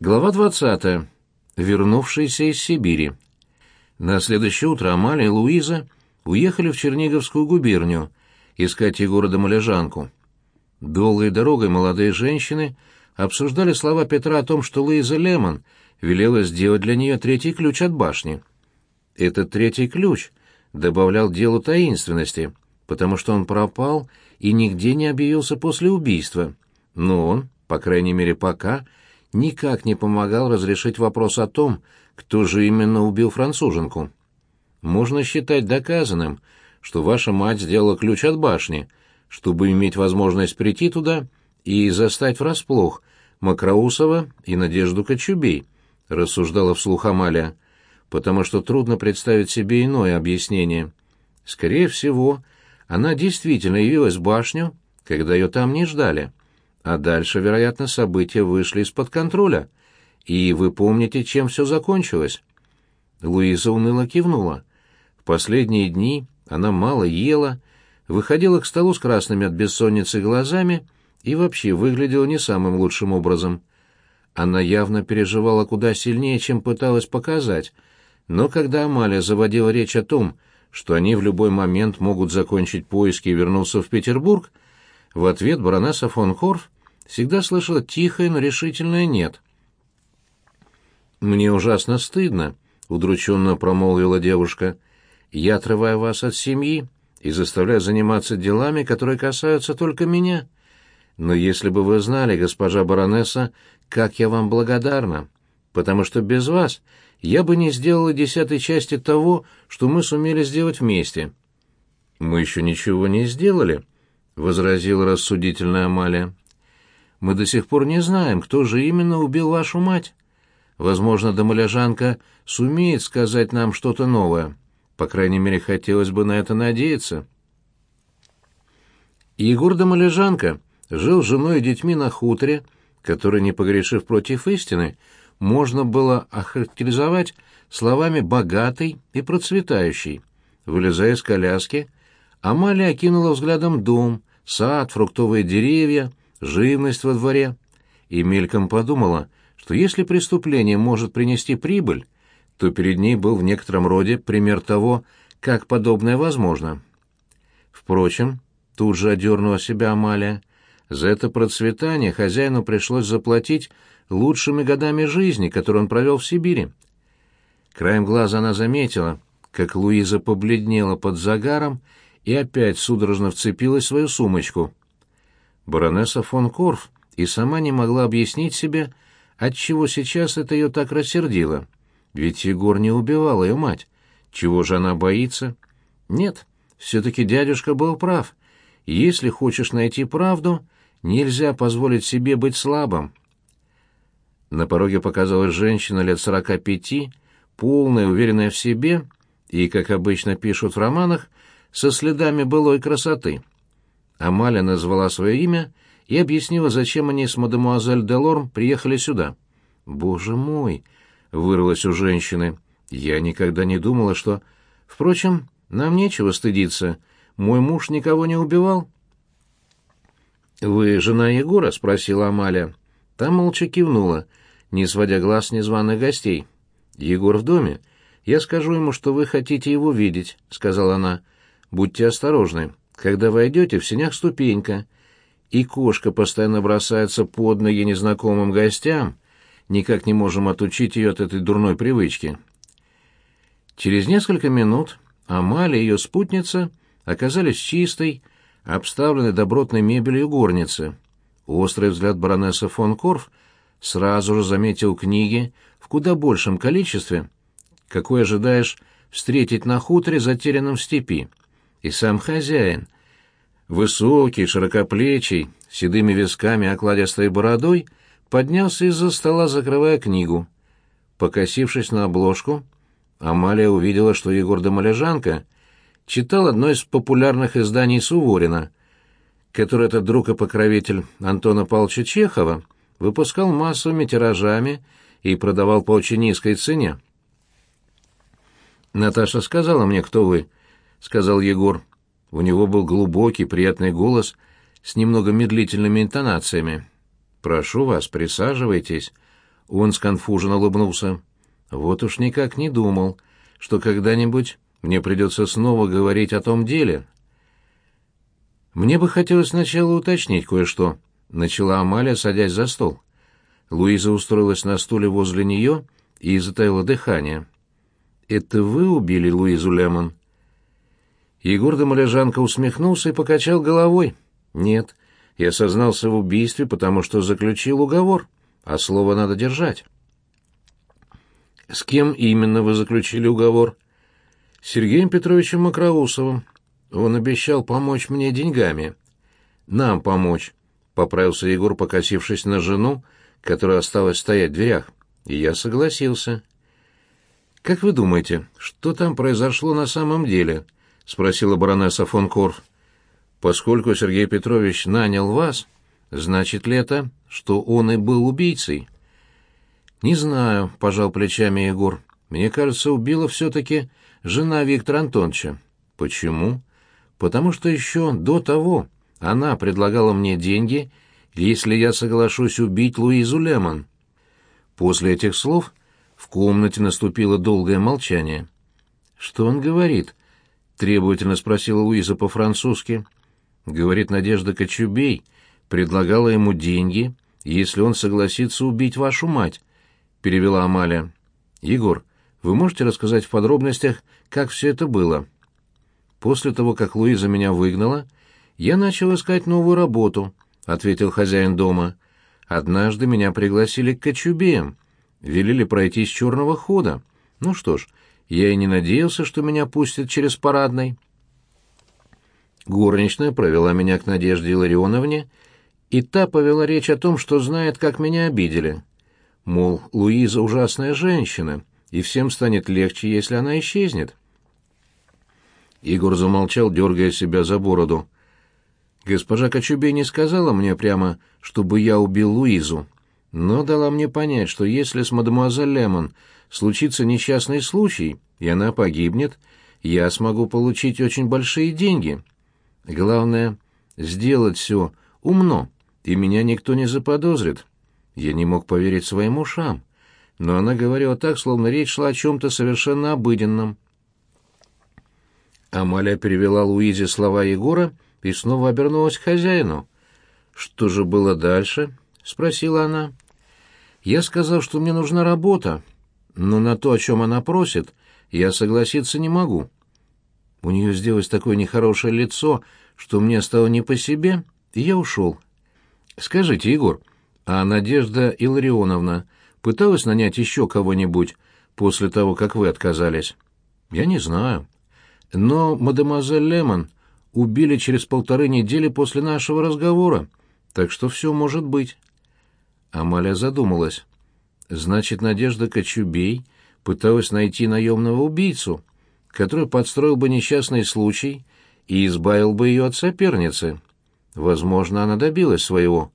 Глава 20. Вернувшиеся из Сибири. На следующее утро Амалия и Луиза уехали в Черниговскую губернию искать Егора Домолежанку. Долгой дорогой молодые женщины обсуждали слова Петра о том, что Луиза Лемон велела сделать для нее третий ключ от башни. Этот третий ключ добавлял делу таинственности, потому что он пропал и нигде не объявился после убийства. Но он, по крайней мере пока, — никак не помогал разрешить вопрос о том, кто же именно убил француженку. Можно считать доказанным, что ваша мать сделала ключ от башни, чтобы иметь возможность прийти туда и застать врасплох Макроусова и Надежду Кочубей, рассуждала вслух Амалия, потому что трудно представить себе иное объяснение. Скорее всего, она действительно явилась в башню, когда ее там не ждали. А дальше, вероятно, события вышли из-под контроля. И вы помните, чем все закончилось?» Луиза уныло кивнула. В последние дни она мало ела, выходила к столу с красными от бессонницы глазами и вообще выглядела не самым лучшим образом. Она явно переживала куда сильнее, чем пыталась показать, но когда Амалия заводила речь о том, что они в любой момент могут закончить поиски и вернуться в Петербург, в ответ баронесса фон Хорф всегда слышала тихое, но решительное «нет». «Мне ужасно стыдно», — удрученно промолвила девушка. «Я отрываю вас от семьи и заставляю заниматься делами, которые касаются только меня. Но если бы вы знали, госпожа баронесса, как я вам благодарна, потому что без вас я бы не сделала десятой части того, что мы сумели сделать вместе». «Мы еще ничего не сделали», — возразила рассудительная Амалия мы до сих пор не знаем, кто же именно убил вашу мать. Возможно, домоляжанка сумеет сказать нам что-то новое. По крайней мере, хотелось бы на это надеяться. Егор Домолежанка жил с женой и детьми на хуторе, который, не погрешив против истины, можно было охарактеризовать словами «богатый» и «процветающий». Вылезая из коляски, Амалия окинула взглядом дом, сад, фруктовые деревья, живность во дворе, и мельком подумала, что если преступление может принести прибыль, то перед ней был в некотором роде пример того, как подобное возможно. Впрочем, тут же одернула себя Амалия, за это процветание хозяину пришлось заплатить лучшими годами жизни, которые он провел в Сибири. Краем глаза она заметила, как Луиза побледнела под загаром и опять судорожно вцепилась в свою сумочку. Баронесса фон Корф и сама не могла объяснить себе, отчего сейчас это ее так рассердило. Ведь Егор не убивал ее мать. Чего же она боится? Нет, все-таки дядюшка был прав. Если хочешь найти правду, нельзя позволить себе быть слабым. На пороге показалась женщина лет сорока пяти, полная, уверенная в себе и, как обычно пишут в романах, со следами былой красоты. Амалия назвала свое имя и объяснила, зачем они с мадемуазель Делорм приехали сюда. «Боже мой!» — вырвалось у женщины. «Я никогда не думала, что...» «Впрочем, нам нечего стыдиться. Мой муж никого не убивал». «Вы жена Егора?» — спросила Амалия. Та молча кивнула, не сводя глаз незваных гостей. «Егор в доме. Я скажу ему, что вы хотите его видеть», — сказала она. «Будьте осторожны. Когда войдете, в сенях ступенька, и кошка постоянно бросается под ноги незнакомым гостям, никак не можем отучить ее от этой дурной привычки. Через несколько минут Амалия и ее спутница оказались чистой, обставленной добротной мебелью горницы. Острый взгляд баронессы фон Корф сразу же заметил книги в куда большем количестве, какой ожидаешь встретить на хуторе, затерянном в степи и сам хозяин, высокий, широкоплечий, седыми висками окладистой бородой, поднялся из-за стола, закрывая книгу. Покосившись на обложку, Амалия увидела, что Егор Домолежанко читал одно из популярных изданий Суворина, которое этот друг и покровитель Антона Павловича Чехова выпускал массовыми тиражами и продавал по очень низкой цене. «Наташа сказала мне, кто вы», — сказал Егор. У него был глубокий, приятный голос с немного медлительными интонациями. «Прошу вас, присаживайтесь». Он сконфуженно улыбнулся. «Вот уж никак не думал, что когда-нибудь мне придется снова говорить о том деле». «Мне бы хотелось сначала уточнить кое-что», — начала Амалия, садясь за стол. Луиза устроилась на стуле возле нее и затаила дыхание. «Это вы убили Луизу Лемон?» Егор Домолежанко усмехнулся и покачал головой. «Нет, я сознался в убийстве, потому что заключил уговор, а слово надо держать». «С кем именно вы заключили уговор?» «С Сергеем Петровичем Макроусовым. Он обещал помочь мне деньгами». «Нам помочь», — поправился Егор, покосившись на жену, которая осталась стоять в дверях. И я согласился. «Как вы думаете, что там произошло на самом деле?» — спросила баронесса фон Корф. «Поскольку Сергей Петрович нанял вас, значит ли это, что он и был убийцей?» «Не знаю», — пожал плечами Егор. «Мне кажется, убила все-таки жена Виктора Антоновича». «Почему?» «Потому что еще до того она предлагала мне деньги, если я соглашусь убить Луизу Лемон». После этих слов в комнате наступило долгое молчание. «Что он говорит?» — требовательно спросила Луиза по-французски. «Говорит, Надежда Кочубей предлагала ему деньги, если он согласится убить вашу мать», — перевела Амалия. «Егор, вы можете рассказать в подробностях, как все это было?» «После того, как Луиза меня выгнала, я начал искать новую работу», — ответил хозяин дома. Однажды меня пригласили к Кочубеям, велели пройти с черного хода. Ну что ж, я и не надеялся, что меня пустят через парадный. Горничная провела меня к Надежде Илларионовне, и та повела речь о том, что знает, как меня обидели. Мол, Луиза ужасная женщина, и всем станет легче, если она исчезнет. Игорь замолчал, дергая себя за бороду. Госпожа Кочубей не сказала мне прямо, чтобы я убил Луизу, но дала мне понять, что если с мадемуазель Лемон случится несчастный случай, и она погибнет, я смогу получить очень большие деньги. Главное — сделать все умно, и меня никто не заподозрит. Я не мог поверить своим ушам, но она говорила так, словно речь шла о чем-то совершенно обыденном. Амалия перевела Луизе слова Егора и снова обернулась к хозяину. «Что же было дальше?» — спросила она. «Я сказал, что мне нужна работа, но на то, о чем она просит, я согласиться не могу». У нее сделалось такое нехорошее лицо, что мне стало не по себе, и я ушел. «Скажите, Егор, а Надежда Илларионовна пыталась нанять еще кого-нибудь после того, как вы отказались?» «Я не знаю. Но мадемуазель Лемон убили через полторы недели после нашего разговора, так что все может быть. Амалия задумалась. Значит, Надежда Кочубей пыталась найти наемного убийцу, который подстроил бы несчастный случай и избавил бы ее от соперницы. Возможно, она добилась своего.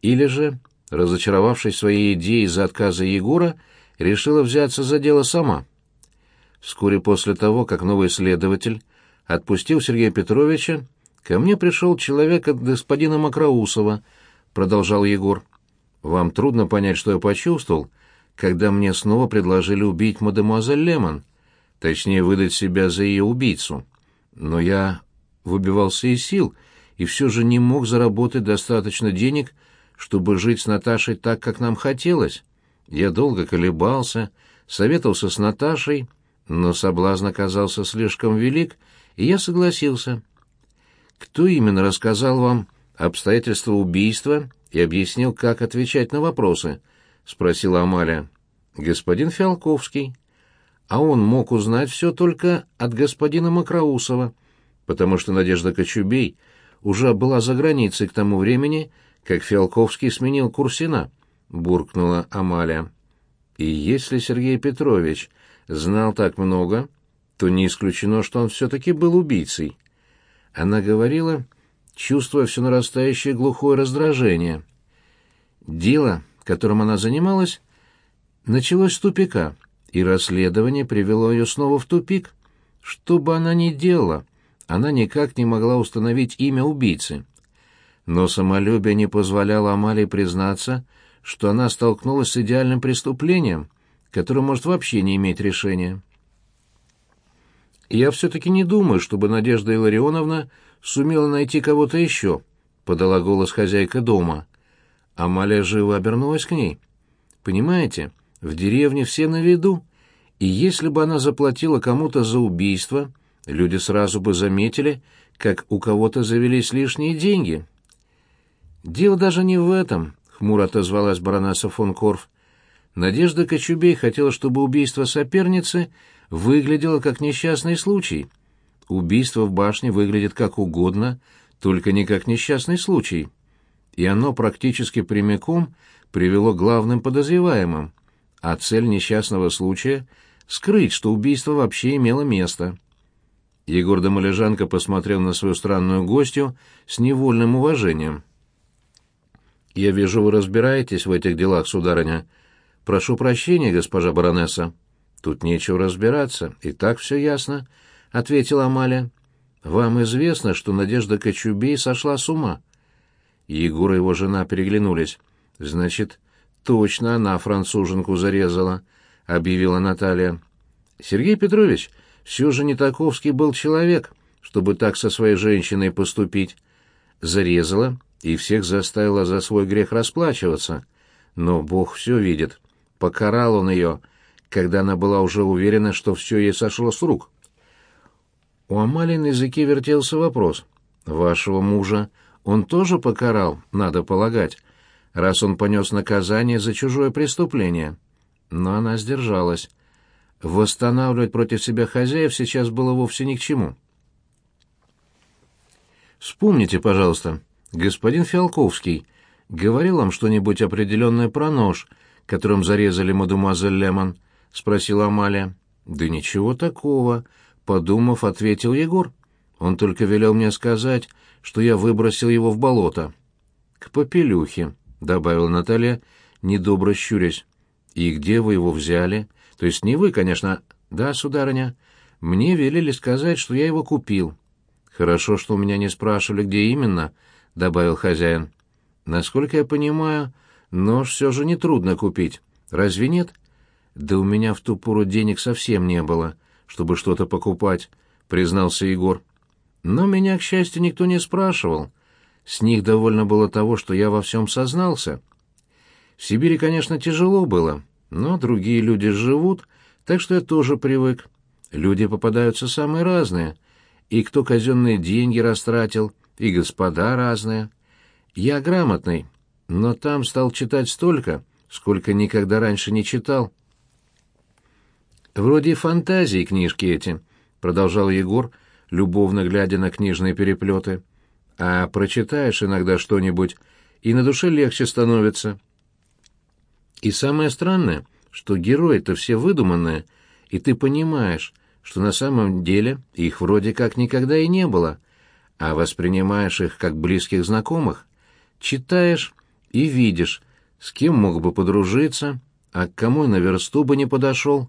Или же, разочаровавшись своей идеей из-за отказа Егора, решила взяться за дело сама. Вскоре после того, как новый следователь отпустил Сергея Петровича, ко мне пришел человек от господина Макроусова, продолжал Егор. Вам трудно понять, что я почувствовал, когда мне снова предложили убить мадемуазель Лемон, точнее, выдать себя за ее убийцу. Но я выбивался из сил и все же не мог заработать достаточно денег, чтобы жить с Наташей так, как нам хотелось. Я долго колебался, советовался с Наташей, но соблазн оказался слишком велик, и я согласился. Кто именно рассказал вам обстоятельства убийства и объяснил, как отвечать на вопросы? спросила Амалия. Господин Фиалковский. А он мог узнать все только от господина Макроусова, потому что Надежда Кочубей уже была за границей к тому времени, как Фиалковский сменил Курсина, буркнула Амалия. И если Сергей Петрович знал так много, то не исключено, что он все-таки был убийцей. Она говорила, чувствуя все нарастающее глухое раздражение. Дело, которым она занималась, началось с тупика, и расследование привело ее снова в тупик. Что бы она ни делала, она никак не могла установить имя убийцы. Но самолюбие не позволяло Амалии признаться, что она столкнулась с идеальным преступлением, которое может вообще не иметь решения. «Я все-таки не думаю, чтобы Надежда Илларионовна сумела найти кого-то еще», — подала голос хозяйка дома. Амалия живо обернулась к ней. «Понимаете, в деревне все на виду, и если бы она заплатила кому-то за убийство, люди сразу бы заметили, как у кого-то завелись лишние деньги». «Дело даже не в этом», — хмуро отозвалась баронесса фон Корф. Надежда Кочубей хотела, чтобы убийство соперницы выглядело как несчастный случай. Убийство в башне выглядит как угодно, только не как несчастный случай. И оно практически прямиком привело к главным подозреваемым, а цель несчастного случая — скрыть, что убийство вообще имело место. Егор Домолежанко посмотрел на свою странную гостью с невольным уважением. «Я вижу, вы разбираетесь в этих делах, сударыня. Прошу прощения, госпожа баронесса». «Тут нечего разбираться, и так все ясно», — ответила Амалия. «Вам известно, что Надежда Кочубей сошла с ума?» Егор и его жена переглянулись. «Значит, точно она француженку зарезала», — объявила Наталья. «Сергей Петрович, все же не таковский был человек, чтобы так со своей женщиной поступить. Зарезала и всех заставила за свой грех расплачиваться. Но Бог все видит. Покарал он ее, когда она была уже уверена, что все ей сошло с рук. У Амалии на языке вертелся вопрос. «Вашего мужа он тоже покарал, надо полагать, раз он понес наказание за чужое преступление». Но она сдержалась. Восстанавливать против себя хозяев сейчас было вовсе ни к чему. «Вспомните, пожалуйста, господин Фиалковский говорил вам что-нибудь определенное про нож, которым зарезали мадемуазель Лемон?» — спросила Амалия. «Да ничего такого», — подумав, ответил Егор. «Он только велел мне сказать, что я выбросил его в болото». «К попелюхе», — добавила Наталья, недобро щурясь. «И где вы его взяли? То есть не вы, конечно. Да, сударыня. Мне велели сказать, что я его купил». «Хорошо, что у меня не спрашивали, где именно», — добавил хозяин. «Насколько я понимаю, нож все же нетрудно купить. Разве нет?» «Да у меня в ту пору денег совсем не было, чтобы что-то покупать», — признался Егор. «Но меня, к счастью, никто не спрашивал. С них довольно было того, что я во всем сознался. В Сибири, конечно, тяжело было, но другие люди живут, так что я тоже привык. Люди попадаются самые разные, и кто казенные деньги растратил, и господа разные. Я грамотный, но там стал читать столько, сколько никогда раньше не читал». Вроде фантазии книжки эти, продолжал Егор, любовно глядя на книжные переплеты. А прочитаешь иногда что-нибудь, и на душе легче становится. И самое странное, что герои-то все выдуманные, и ты понимаешь, что на самом деле их вроде как никогда и не было, а воспринимаешь их как близких знакомых. Читаешь и видишь, с кем мог бы подружиться, а к кому и на версту бы не подошел.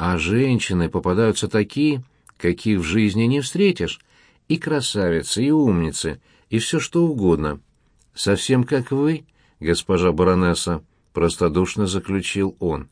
А женщины попадаются такие, каких в жизни не встретишь. И красавицы, и умницы, и все что угодно. Совсем как вы, госпожа баронесса, простодушно заключил он.